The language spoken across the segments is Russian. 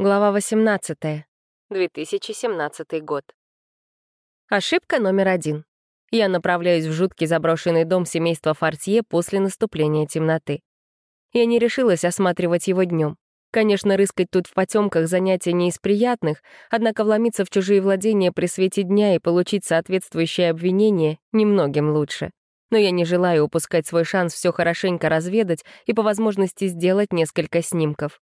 Глава 18. 2017 год. Ошибка номер один. Я направляюсь в жуткий заброшенный дом семейства Фортье после наступления темноты. Я не решилась осматривать его днем. Конечно, рыскать тут в потемках занятие не из приятных, однако вломиться в чужие владения при свете дня и получить соответствующее обвинение немногим лучше. Но я не желаю упускать свой шанс все хорошенько разведать и по возможности сделать несколько снимков.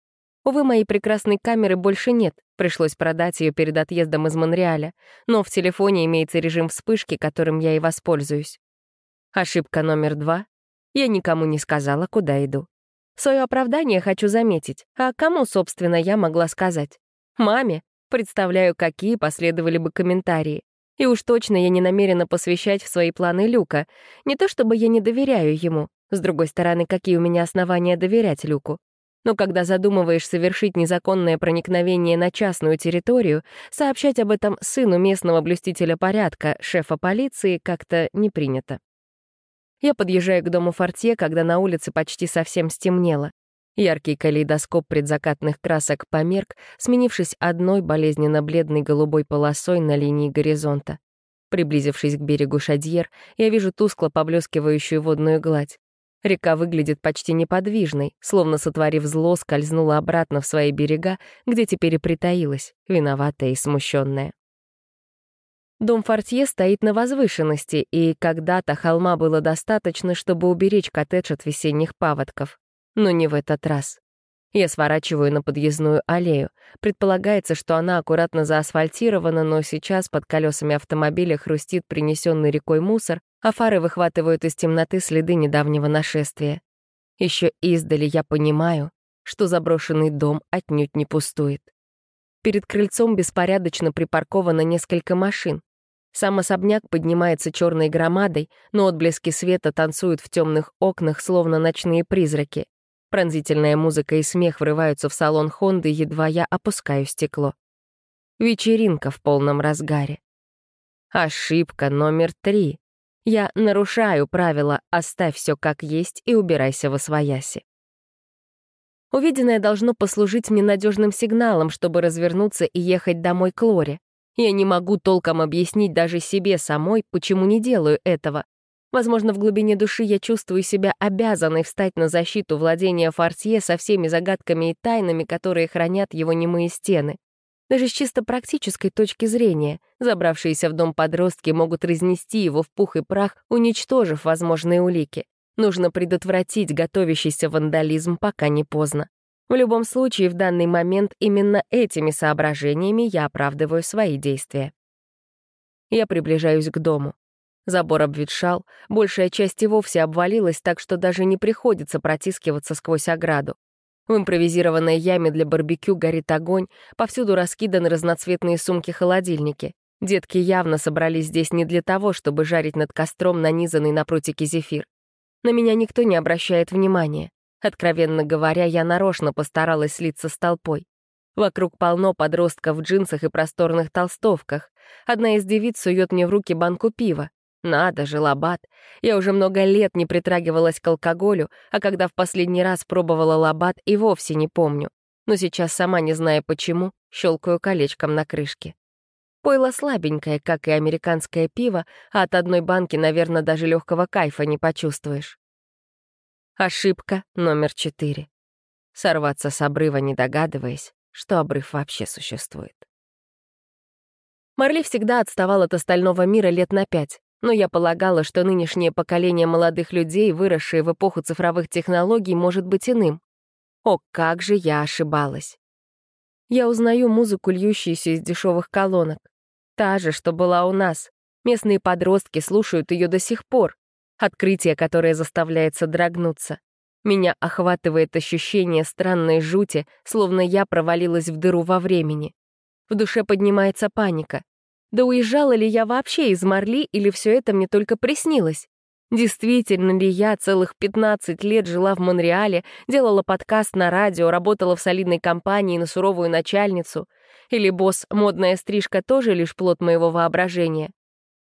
Увы, моей прекрасной камеры больше нет, пришлось продать ее перед отъездом из Монреаля, но в телефоне имеется режим вспышки, которым я и воспользуюсь. Ошибка номер два. Я никому не сказала, куда иду. Свое оправдание хочу заметить. А кому, собственно, я могла сказать? Маме. Представляю, какие последовали бы комментарии. И уж точно я не намерена посвящать в свои планы Люка. Не то чтобы я не доверяю ему. С другой стороны, какие у меня основания доверять Люку? Но когда задумываешь совершить незаконное проникновение на частную территорию, сообщать об этом сыну местного блюстителя порядка, шефа полиции, как-то не принято. Я подъезжаю к дому Фортье, когда на улице почти совсем стемнело. Яркий калейдоскоп предзакатных красок померк, сменившись одной болезненно-бледной голубой полосой на линии горизонта. Приблизившись к берегу Шадьер, я вижу тускло поблескивающую водную гладь. Река выглядит почти неподвижной, словно, сотворив зло, скользнула обратно в свои берега, где теперь и притаилась, виноватая и смущенная. Дом Фортье стоит на возвышенности, и когда-то холма было достаточно, чтобы уберечь коттедж от весенних паводков. Но не в этот раз. Я сворачиваю на подъездную аллею. Предполагается, что она аккуратно заасфальтирована, но сейчас под колесами автомобиля хрустит принесенный рекой мусор, а фары выхватывают из темноты следы недавнего нашествия. Еще издали я понимаю, что заброшенный дом отнюдь не пустует. Перед крыльцом беспорядочно припарковано несколько машин. Сам особняк поднимается черной громадой, но отблески света танцуют в темных окнах, словно ночные призраки. Пронзительная музыка и смех врываются в салон Хонды, едва я опускаю стекло. Вечеринка в полном разгаре. Ошибка номер три. Я нарушаю правила «оставь все как есть и убирайся во свояси». Увиденное должно послужить мне надежным сигналом, чтобы развернуться и ехать домой к Лоре. Я не могу толком объяснить даже себе самой, почему не делаю этого, Возможно, в глубине души я чувствую себя обязанной встать на защиту владения Фортье со всеми загадками и тайнами, которые хранят его немые стены. Даже с чисто практической точки зрения, забравшиеся в дом подростки могут разнести его в пух и прах, уничтожив возможные улики. Нужно предотвратить готовящийся вандализм, пока не поздно. В любом случае, в данный момент именно этими соображениями я оправдываю свои действия. Я приближаюсь к дому. Забор обветшал, большая часть и вовсе обвалилась, так что даже не приходится протискиваться сквозь ограду. В импровизированной яме для барбекю горит огонь, повсюду раскиданы разноцветные сумки-холодильники. Детки явно собрались здесь не для того, чтобы жарить над костром нанизанный на прутики зефир. На меня никто не обращает внимания. Откровенно говоря, я нарочно постаралась слиться с толпой. Вокруг полно подростков в джинсах и просторных толстовках. Одна из девиц сует мне в руки банку пива. Надо же, лабат. Я уже много лет не притрагивалась к алкоголю, а когда в последний раз пробовала лабат, и вовсе не помню. Но сейчас, сама не зная почему, щелкаю колечком на крышке. Пойло слабенькое, как и американское пиво, а от одной банки, наверное, даже легкого кайфа не почувствуешь. Ошибка номер четыре. Сорваться с обрыва, не догадываясь, что обрыв вообще существует. Марли всегда отставал от остального мира лет на пять но я полагала, что нынешнее поколение молодых людей, выросшие в эпоху цифровых технологий, может быть иным. О, как же я ошибалась. Я узнаю музыку, льющуюся из дешевых колонок. Та же, что была у нас. Местные подростки слушают ее до сих пор. Открытие, которое заставляет содрогнуться. Меня охватывает ощущение странной жути, словно я провалилась в дыру во времени. В душе поднимается паника. Да уезжала ли я вообще из Марли, или все это мне только приснилось? Действительно ли я целых 15 лет жила в Монреале, делала подкаст на радио, работала в солидной компании на суровую начальницу? Или босс «Модная стрижка» тоже лишь плод моего воображения?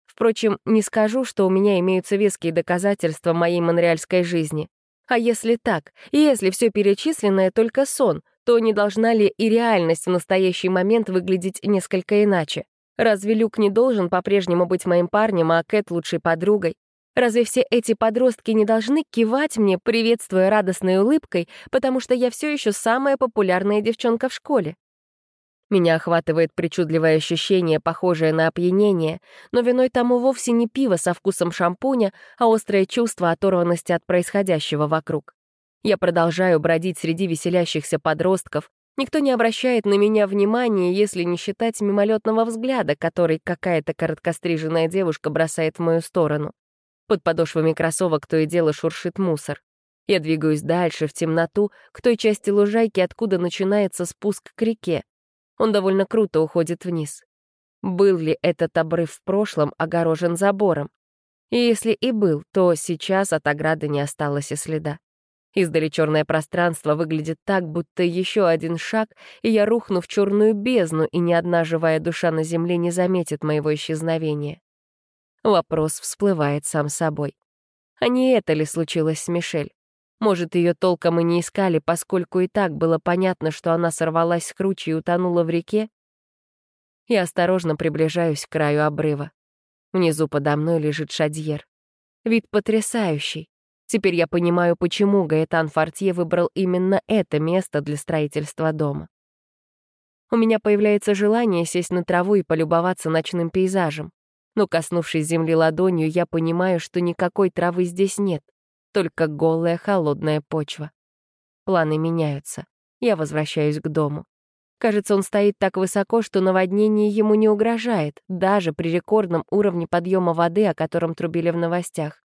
Впрочем, не скажу, что у меня имеются веские доказательства моей монреальской жизни. А если так, и если все перечисленное только сон, то не должна ли и реальность в настоящий момент выглядеть несколько иначе? Разве Люк не должен по-прежнему быть моим парнем, а Кэт — лучшей подругой? Разве все эти подростки не должны кивать мне, приветствуя радостной улыбкой, потому что я все еще самая популярная девчонка в школе? Меня охватывает причудливое ощущение, похожее на опьянение, но виной тому вовсе не пиво со вкусом шампуня, а острое чувство оторванности от происходящего вокруг. Я продолжаю бродить среди веселящихся подростков, Никто не обращает на меня внимания, если не считать мимолетного взгляда, который какая-то короткостриженная девушка бросает в мою сторону. Под подошвами кроссовок то и дело шуршит мусор. Я двигаюсь дальше, в темноту, к той части лужайки, откуда начинается спуск к реке. Он довольно круто уходит вниз. Был ли этот обрыв в прошлом огорожен забором? И если и был, то сейчас от ограды не осталось и следа. Издали черное пространство выглядит так, будто еще один шаг, и я рухну в черную бездну, и ни одна живая душа на земле не заметит моего исчезновения. Вопрос всплывает сам собой. А не это ли случилось с Мишель? Может, ее толком и не искали, поскольку и так было понятно, что она сорвалась с кручи и утонула в реке? Я осторожно приближаюсь к краю обрыва. Внизу подо мной лежит шадьер. Вид потрясающий. Теперь я понимаю, почему Гаэтан Фортье выбрал именно это место для строительства дома. У меня появляется желание сесть на траву и полюбоваться ночным пейзажем. Но, коснувшись земли ладонью, я понимаю, что никакой травы здесь нет, только голая холодная почва. Планы меняются. Я возвращаюсь к дому. Кажется, он стоит так высоко, что наводнение ему не угрожает, даже при рекордном уровне подъема воды, о котором трубили в новостях.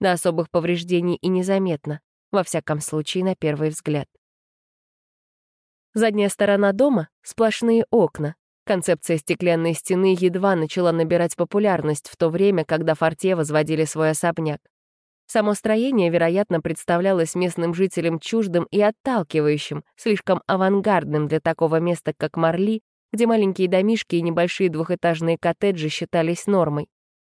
До особых повреждений и незаметно, во всяком случае, на первый взгляд. Задняя сторона дома — сплошные окна. Концепция стеклянной стены едва начала набирать популярность в то время, когда Форте возводили свой особняк. Само строение, вероятно, представлялось местным жителям чуждым и отталкивающим, слишком авангардным для такого места, как Марли, где маленькие домишки и небольшие двухэтажные коттеджи считались нормой.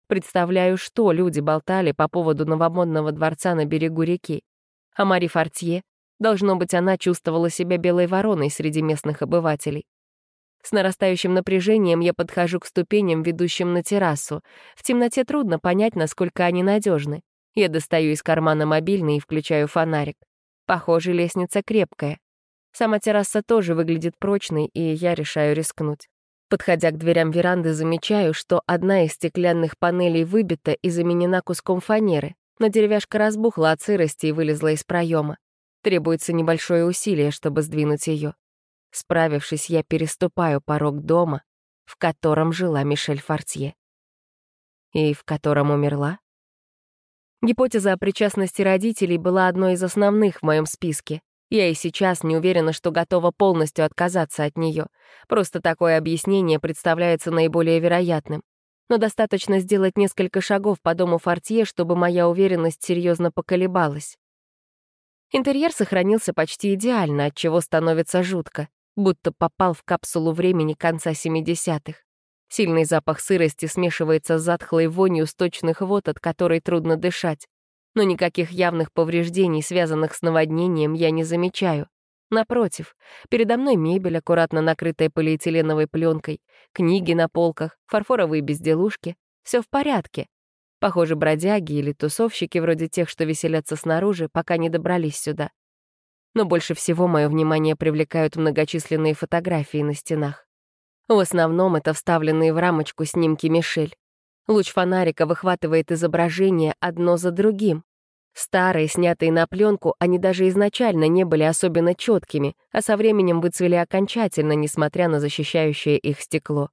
Представляю, что люди болтали по поводу новомодного дворца на берегу реки. А Мари Фортье, должно быть, она чувствовала себя белой вороной среди местных обывателей. С нарастающим напряжением я подхожу к ступеням, ведущим на террасу. В темноте трудно понять, насколько они надежны. Я достаю из кармана мобильный и включаю фонарик. Похоже, лестница крепкая. Сама терраса тоже выглядит прочной, и я решаю рискнуть. Подходя к дверям веранды, замечаю, что одна из стеклянных панелей выбита и заменена куском фанеры, но деревяшка разбухла от сырости и вылезла из проема. Требуется небольшое усилие, чтобы сдвинуть ее. Справившись, я переступаю порог дома, в котором жила Мишель Фортье. И в котором умерла? Гипотеза о причастности родителей была одной из основных в моем списке. Я и сейчас не уверена, что готова полностью отказаться от нее. Просто такое объяснение представляется наиболее вероятным. Но достаточно сделать несколько шагов по дому Фортье, чтобы моя уверенность серьезно поколебалась. Интерьер сохранился почти идеально, от чего становится жутко, будто попал в капсулу времени конца 70-х. Сильный запах сырости смешивается с затхлой вонью сточных вод, от которой трудно дышать но никаких явных повреждений, связанных с наводнением, я не замечаю. Напротив, передо мной мебель, аккуратно накрытая полиэтиленовой пленкой, книги на полках, фарфоровые безделушки. Все в порядке. Похоже, бродяги или тусовщики, вроде тех, что веселятся снаружи, пока не добрались сюда. Но больше всего мое внимание привлекают многочисленные фотографии на стенах. В основном это вставленные в рамочку снимки Мишель. Луч фонарика выхватывает изображения одно за другим. Старые, снятые на пленку, они даже изначально не были особенно четкими, а со временем выцвели окончательно, несмотря на защищающее их стекло.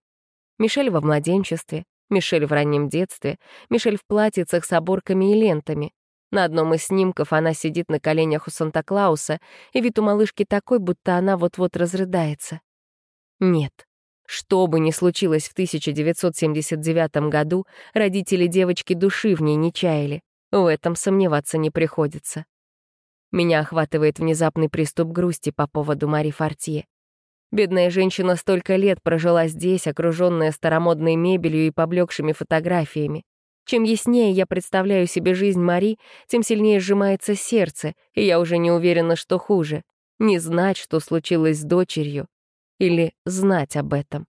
Мишель во младенчестве, Мишель в раннем детстве, Мишель в платьицах с оборками и лентами. На одном из снимков она сидит на коленях у Санта-Клауса, и вид у малышки такой, будто она вот-вот разрыдается. Нет, что бы ни случилось в 1979 году, родители девочки души в ней не чаяли. В этом сомневаться не приходится. Меня охватывает внезапный приступ грусти по поводу Мари Фортье. Бедная женщина столько лет прожила здесь, окруженная старомодной мебелью и поблекшими фотографиями. Чем яснее я представляю себе жизнь Мари, тем сильнее сжимается сердце, и я уже не уверена, что хуже Не знать, что случилось с дочерью, или знать об этом.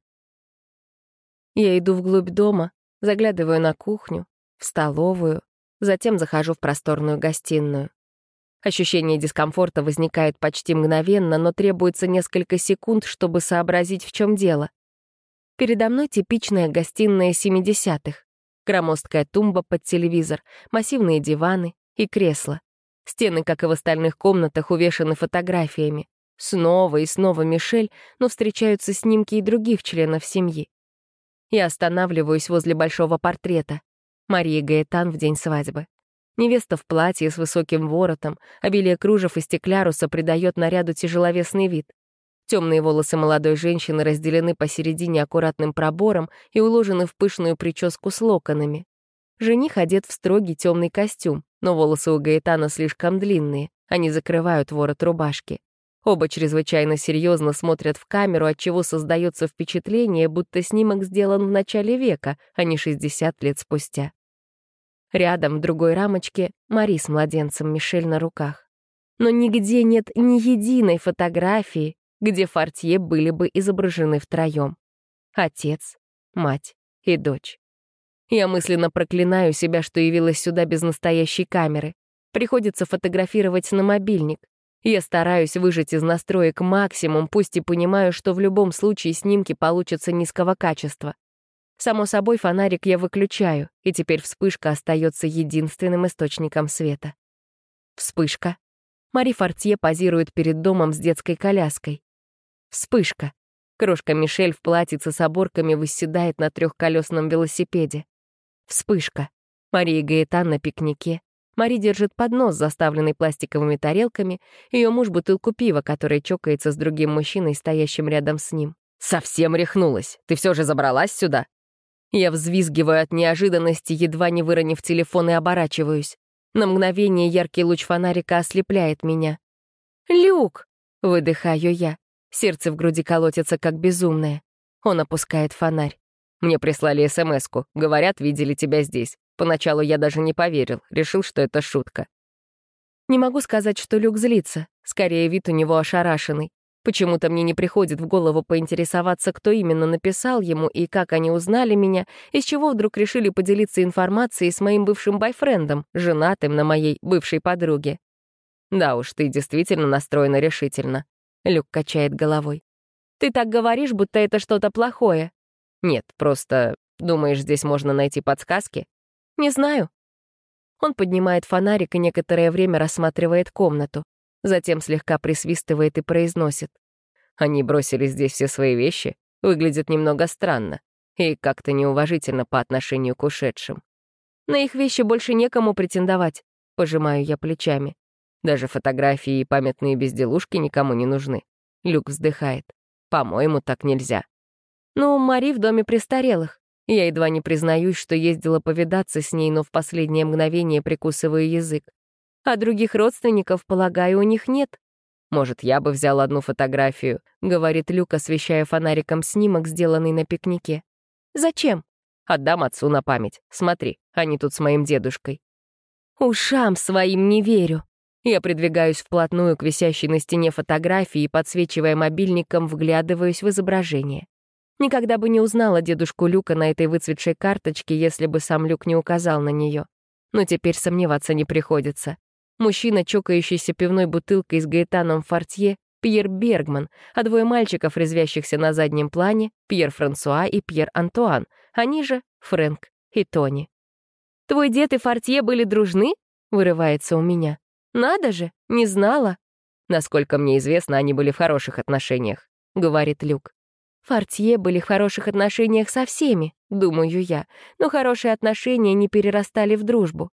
Я иду вглубь дома, заглядываю на кухню, в столовую, затем захожу в просторную гостиную. Ощущение дискомфорта возникает почти мгновенно, но требуется несколько секунд, чтобы сообразить, в чем дело. Передо мной типичная гостиная 70-х. Громоздкая тумба под телевизор, массивные диваны и кресла. Стены, как и в остальных комнатах, увешаны фотографиями. Снова и снова Мишель, но встречаются снимки и других членов семьи. Я останавливаюсь возле большого портрета. Мария Гаэтан в день свадьбы. Невеста в платье с высоким воротом, обилие кружев и стекляруса придает наряду тяжеловесный вид. Темные волосы молодой женщины разделены посередине аккуратным пробором и уложены в пышную прическу с локонами. Жених одет в строгий темный костюм, но волосы у Гаэтана слишком длинные, они закрывают ворот рубашки. Оба чрезвычайно серьезно смотрят в камеру, отчего создается впечатление, будто снимок сделан в начале века, а не 60 лет спустя. Рядом, в другой рамочке, Мари с младенцем Мишель на руках. Но нигде нет ни единой фотографии, где Фортье были бы изображены втроем. Отец, мать и дочь. Я мысленно проклинаю себя, что явилась сюда без настоящей камеры. Приходится фотографировать на мобильник. Я стараюсь выжать из настроек максимум, пусть и понимаю, что в любом случае снимки получатся низкого качества. Само собой, фонарик я выключаю, и теперь вспышка остается единственным источником света. Вспышка. Мари Фортье позирует перед домом с детской коляской. Вспышка. Крошка Мишель в платьице с оборками восседает на трехколесном велосипеде. Вспышка. Мария Гаэтан на пикнике. Мари держит поднос, заставленный пластиковыми тарелками, ее муж — бутылку пива, который чокается с другим мужчиной, стоящим рядом с ним. «Совсем рехнулась. Ты все же забралась сюда?» Я взвизгиваю от неожиданности, едва не выронив телефон и оборачиваюсь. На мгновение яркий луч фонарика ослепляет меня. «Люк!» — выдыхаю я. Сердце в груди колотится, как безумное. Он опускает фонарь. Мне прислали смс -ку. Говорят, видели тебя здесь. Поначалу я даже не поверил, решил, что это шутка. Не могу сказать, что Люк злится. Скорее, вид у него ошарашенный. Почему-то мне не приходит в голову поинтересоваться, кто именно написал ему и как они узнали меня, из чего вдруг решили поделиться информацией с моим бывшим бойфрендом, женатым на моей бывшей подруге. Да уж, ты действительно настроена решительно. Люк качает головой. «Ты так говоришь, будто это что-то плохое». «Нет, просто думаешь, здесь можно найти подсказки?» «Не знаю». Он поднимает фонарик и некоторое время рассматривает комнату. Затем слегка присвистывает и произносит. «Они бросили здесь все свои вещи. Выглядит немного странно. И как-то неуважительно по отношению к ушедшим. На их вещи больше некому претендовать», — пожимаю я плечами. Даже фотографии и памятные безделушки никому не нужны. Люк вздыхает. По-моему, так нельзя. Ну, Мари в доме престарелых. Я едва не признаюсь, что ездила повидаться с ней, но в последнее мгновение прикусываю язык. А других родственников, полагаю, у них нет. Может, я бы взял одну фотографию, говорит Люк, освещая фонариком снимок, сделанный на пикнике. Зачем? Отдам отцу на память. Смотри, они тут с моим дедушкой. Ушам своим не верю. Я придвигаюсь вплотную к висящей на стене фотографии и, подсвечивая мобильником, вглядываюсь в изображение. Никогда бы не узнала дедушку Люка на этой выцветшей карточке, если бы сам Люк не указал на нее. Но теперь сомневаться не приходится. Мужчина, чокающийся пивной бутылкой с Гаэтаном Фортье, Пьер Бергман, а двое мальчиков, резвящихся на заднем плане, Пьер Франсуа и Пьер Антуан, они же Фрэнк и Тони. «Твой дед и Фортье были дружны?» — вырывается у меня. «Надо же, не знала». «Насколько мне известно, они были в хороших отношениях», — говорит Люк. Фортье были в хороших отношениях со всеми, думаю я, но хорошие отношения не перерастали в дружбу.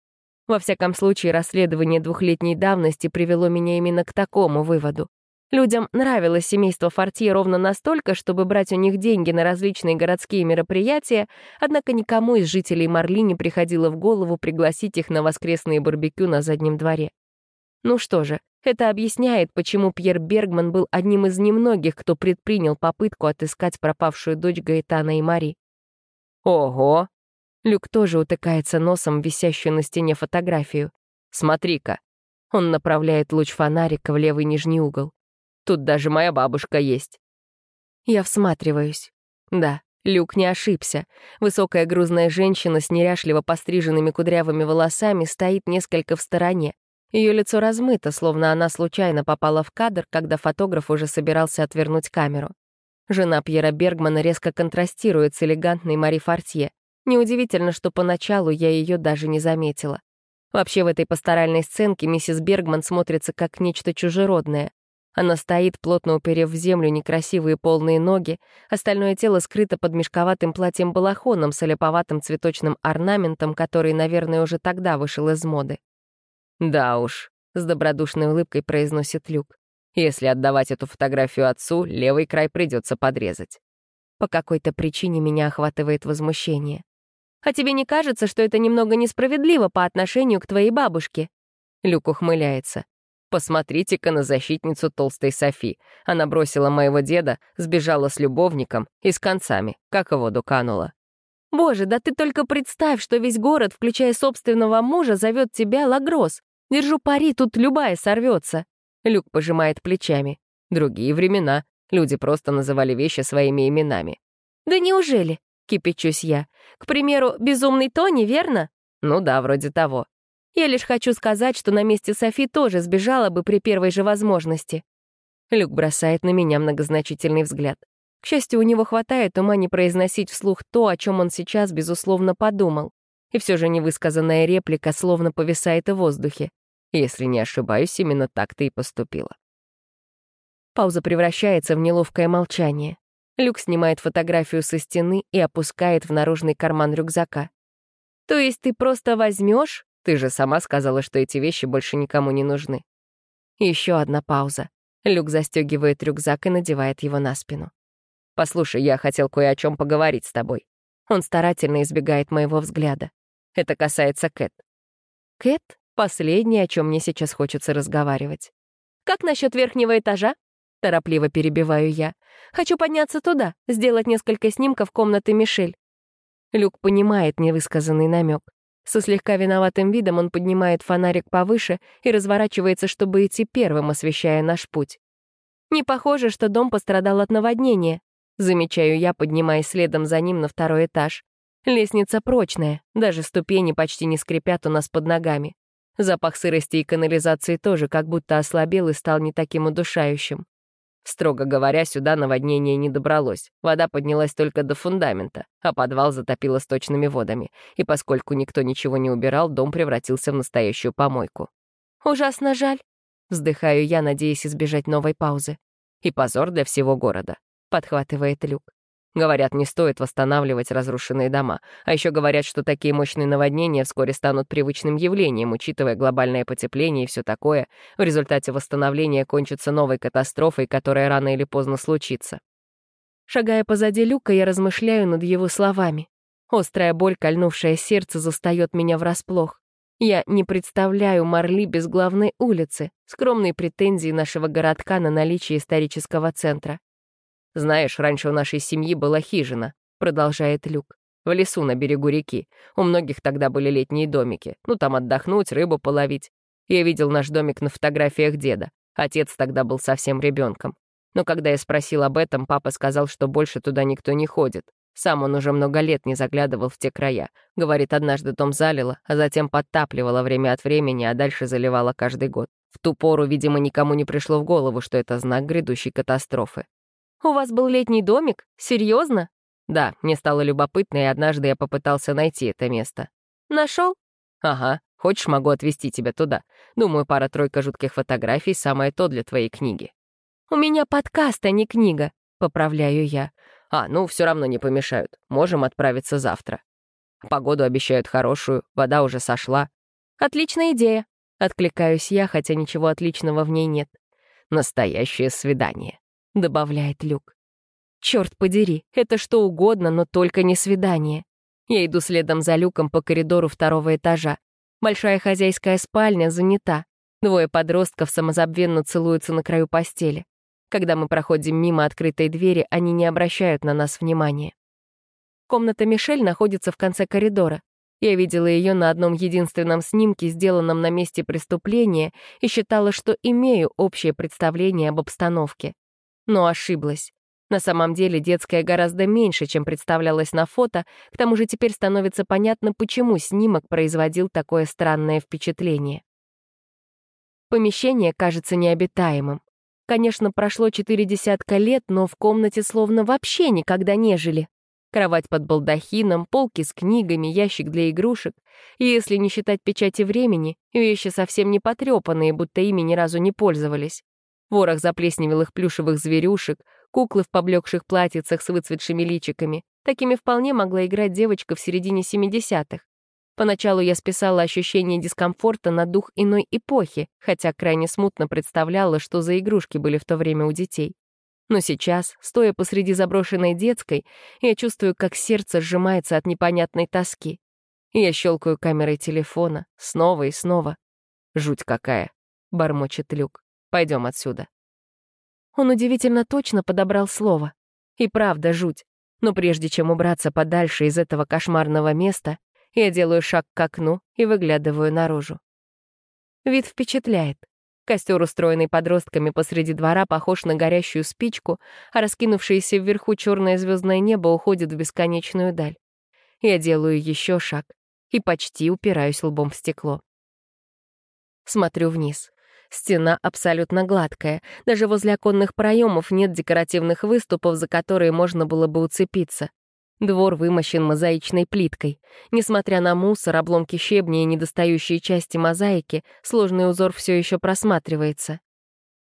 Во всяком случае, расследование двухлетней давности привело меня именно к такому выводу. Людям нравилось семейство Фортье ровно настолько, чтобы брать у них деньги на различные городские мероприятия, однако никому из жителей Марли не приходило в голову пригласить их на воскресные барбекю на заднем дворе. Ну что же, это объясняет, почему Пьер Бергман был одним из немногих, кто предпринял попытку отыскать пропавшую дочь Гаэтана и Мари. «Ого!» Люк тоже утыкается носом в висящую на стене фотографию. «Смотри-ка!» Он направляет луч фонарика в левый нижний угол. Тут даже моя бабушка есть». Я всматриваюсь. Да, Люк не ошибся. Высокая грузная женщина с неряшливо постриженными кудрявыми волосами стоит несколько в стороне. Ее лицо размыто, словно она случайно попала в кадр, когда фотограф уже собирался отвернуть камеру. Жена Пьера Бергмана резко контрастирует с элегантной Мари Фортье. Неудивительно, что поначалу я ее даже не заметила. Вообще в этой пасторальной сценке миссис Бергман смотрится как нечто чужеродное. Она стоит, плотно уперев в землю некрасивые полные ноги, остальное тело скрыто под мешковатым платьем-балахоном с олеповатым цветочным орнаментом, который, наверное, уже тогда вышел из моды. «Да уж», — с добродушной улыбкой произносит Люк. «Если отдавать эту фотографию отцу, левый край придется подрезать». По какой-то причине меня охватывает возмущение. «А тебе не кажется, что это немного несправедливо по отношению к твоей бабушке?» Люк ухмыляется. Посмотрите-ка на защитницу толстой Софи. Она бросила моего деда, сбежала с любовником и с концами, как в воду канула. «Боже, да ты только представь, что весь город, включая собственного мужа, зовет тебя Лагрос. Держу пари, тут любая сорвется. Люк пожимает плечами. Другие времена. Люди просто называли вещи своими именами. «Да неужели?» — кипячусь я. «К примеру, безумный Тони, верно?» «Ну да, вроде того. Я лишь хочу сказать, что на месте Софи тоже сбежала бы при первой же возможности». Люк бросает на меня многозначительный взгляд. К счастью, у него хватает ума не произносить вслух то, о чем он сейчас, безусловно, подумал. И все же невысказанная реплика словно повисает в воздухе. Если не ошибаюсь, именно так ты и поступила. Пауза превращается в неловкое молчание. Люк снимает фотографию со стены и опускает в наружный карман рюкзака. «То есть ты просто возьмешь? Ты же сама сказала, что эти вещи больше никому не нужны». Еще одна пауза. Люк застегивает рюкзак и надевает его на спину. «Послушай, я хотел кое о чем поговорить с тобой». Он старательно избегает моего взгляда. Это касается Кэт. Кэт — последнее, о чем мне сейчас хочется разговаривать. «Как насчет верхнего этажа?» Торопливо перебиваю я. «Хочу подняться туда, сделать несколько снимков комнаты Мишель». Люк понимает невысказанный намек. Со слегка виноватым видом он поднимает фонарик повыше и разворачивается, чтобы идти первым, освещая наш путь. Не похоже, что дом пострадал от наводнения. Замечаю я, поднимаясь следом за ним на второй этаж. Лестница прочная, даже ступени почти не скрипят у нас под ногами. Запах сырости и канализации тоже как будто ослабел и стал не таким удушающим. Строго говоря, сюда наводнение не добралось. Вода поднялась только до фундамента, а подвал затопило сточными водами. И поскольку никто ничего не убирал, дом превратился в настоящую помойку. «Ужасно жаль», — вздыхаю я, надеясь избежать новой паузы. «И позор для всего города», — подхватывает Люк. Говорят, не стоит восстанавливать разрушенные дома. А еще говорят, что такие мощные наводнения вскоре станут привычным явлением, учитывая глобальное потепление и все такое. В результате восстановления кончится новой катастрофой, которая рано или поздно случится. Шагая позади люка, я размышляю над его словами. Острая боль, кольнувшая сердце, застает меня врасплох. Я не представляю Марли без главной улицы, скромные претензии нашего городка на наличие исторического центра. «Знаешь, раньше у нашей семьи была хижина», — продолжает Люк. «В лесу на берегу реки. У многих тогда были летние домики. Ну, там отдохнуть, рыбу половить. Я видел наш домик на фотографиях деда. Отец тогда был совсем ребенком. Но когда я спросил об этом, папа сказал, что больше туда никто не ходит. Сам он уже много лет не заглядывал в те края. Говорит, однажды дом залило, а затем подтапливало время от времени, а дальше заливало каждый год. В ту пору, видимо, никому не пришло в голову, что это знак грядущей катастрофы. «У вас был летний домик? Серьезно? «Да, мне стало любопытно, и однажды я попытался найти это место». Нашел? «Ага. Хочешь, могу отвезти тебя туда. Думаю, пара-тройка жутких фотографий — самое то для твоей книги». «У меня подкаст, а не книга», — поправляю я. «А, ну, все равно не помешают. Можем отправиться завтра». Погоду обещают хорошую, вода уже сошла. «Отличная идея», — откликаюсь я, хотя ничего отличного в ней нет. «Настоящее свидание». — добавляет Люк. Черт подери, это что угодно, но только не свидание. Я иду следом за Люком по коридору второго этажа. Большая хозяйская спальня занята. Двое подростков самозабвенно целуются на краю постели. Когда мы проходим мимо открытой двери, они не обращают на нас внимания. Комната Мишель находится в конце коридора. Я видела ее на одном единственном снимке, сделанном на месте преступления, и считала, что имею общее представление об обстановке. Но ошиблась. На самом деле детская гораздо меньше, чем представлялось на фото, к тому же теперь становится понятно, почему снимок производил такое странное впечатление. Помещение кажется необитаемым. Конечно, прошло четыре десятка лет, но в комнате словно вообще никогда не жили. Кровать под балдахином, полки с книгами, ящик для игрушек. И если не считать печати времени, вещи совсем не потрепанные, будто ими ни разу не пользовались. Ворох заплесневелых плюшевых зверюшек, куклы в поблекших платьицах с выцветшими личиками. Такими вполне могла играть девочка в середине 70-х. Поначалу я списала ощущение дискомфорта на дух иной эпохи, хотя крайне смутно представляла, что за игрушки были в то время у детей. Но сейчас, стоя посреди заброшенной детской, я чувствую, как сердце сжимается от непонятной тоски. Я щелкаю камерой телефона снова и снова. «Жуть какая!» — бормочет Люк. Пойдем отсюда». Он удивительно точно подобрал слово. И правда, жуть. Но прежде чем убраться подальше из этого кошмарного места, я делаю шаг к окну и выглядываю наружу. Вид впечатляет. Костер, устроенный подростками посреди двора, похож на горящую спичку, а раскинувшееся вверху черное звездное небо уходит в бесконечную даль. Я делаю еще шаг и почти упираюсь лбом в стекло. Смотрю вниз. Стена абсолютно гладкая. Даже возле оконных проемов нет декоративных выступов, за которые можно было бы уцепиться. Двор вымощен мозаичной плиткой. Несмотря на мусор, обломки щебня и недостающие части мозаики, сложный узор все еще просматривается.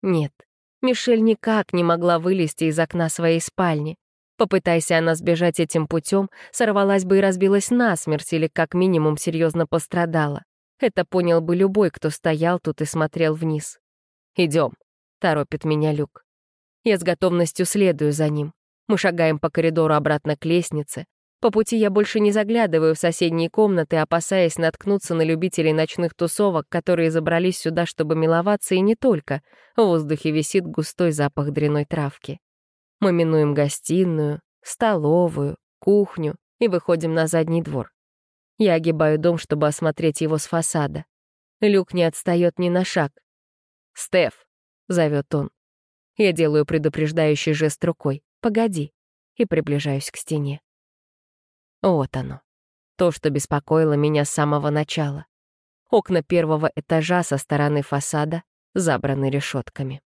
Нет, Мишель никак не могла вылезти из окна своей спальни. Попытайся она сбежать этим путем, сорвалась бы и разбилась насмерть или как минимум серьезно пострадала. Это понял бы любой, кто стоял тут и смотрел вниз. Идем, торопит меня Люк. Я с готовностью следую за ним. Мы шагаем по коридору обратно к лестнице. По пути я больше не заглядываю в соседние комнаты, опасаясь наткнуться на любителей ночных тусовок, которые забрались сюда, чтобы миловаться, и не только. В воздухе висит густой запах дряной травки. Мы минуем гостиную, столовую, кухню и выходим на задний двор. Я огибаю дом, чтобы осмотреть его с фасада. Люк не отстает ни на шаг. «Стеф!» — зовет он. Я делаю предупреждающий жест рукой. «Погоди», и приближаюсь к стене. Вот оно. То, что беспокоило меня с самого начала. Окна первого этажа со стороны фасада забраны решетками.